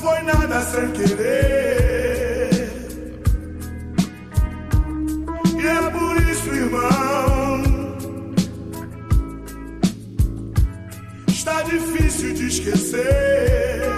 foi nada sem querer. E é por isso, irmão, está difícil de esquecer.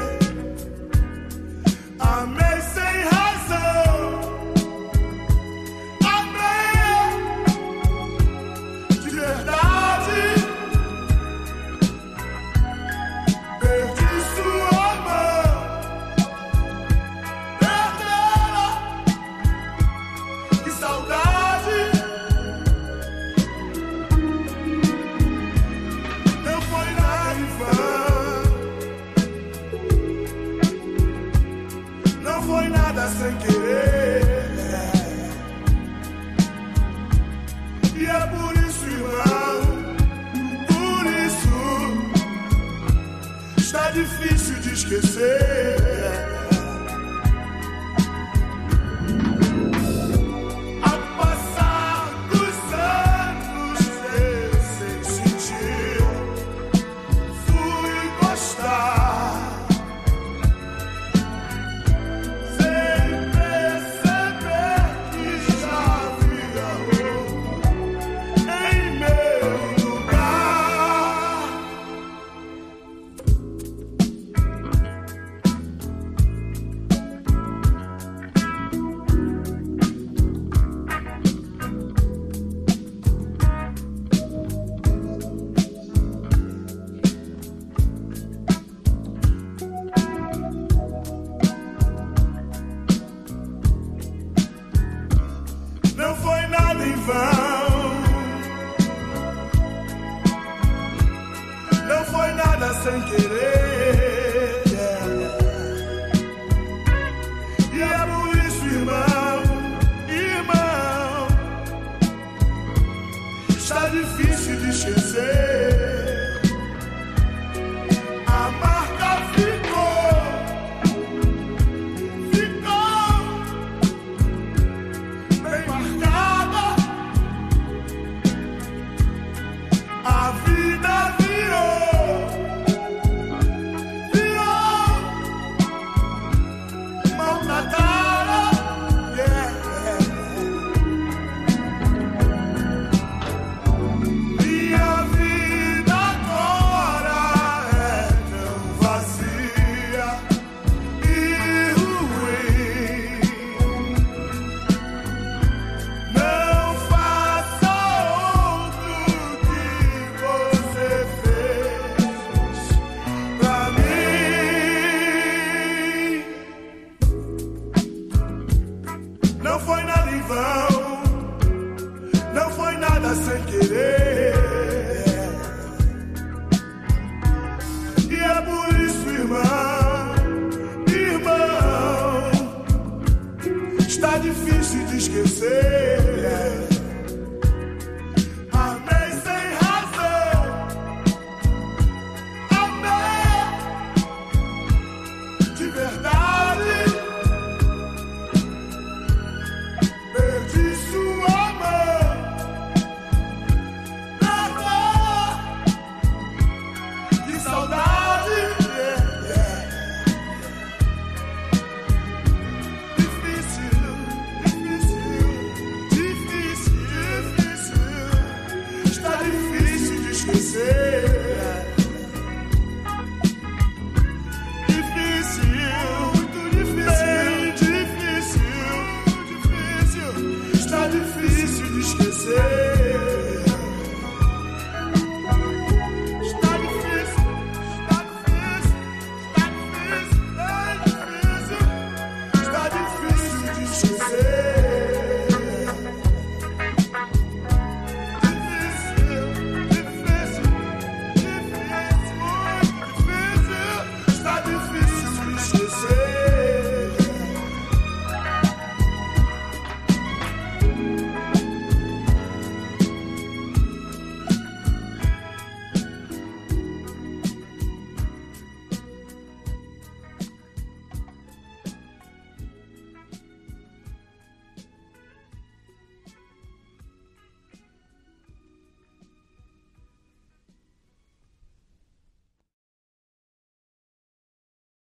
E é por isso, irmão, por isso, está difícil de esquecer. sem querer. sem querer. E é por isso, irmão, irmão, está difícil de esquecer. say.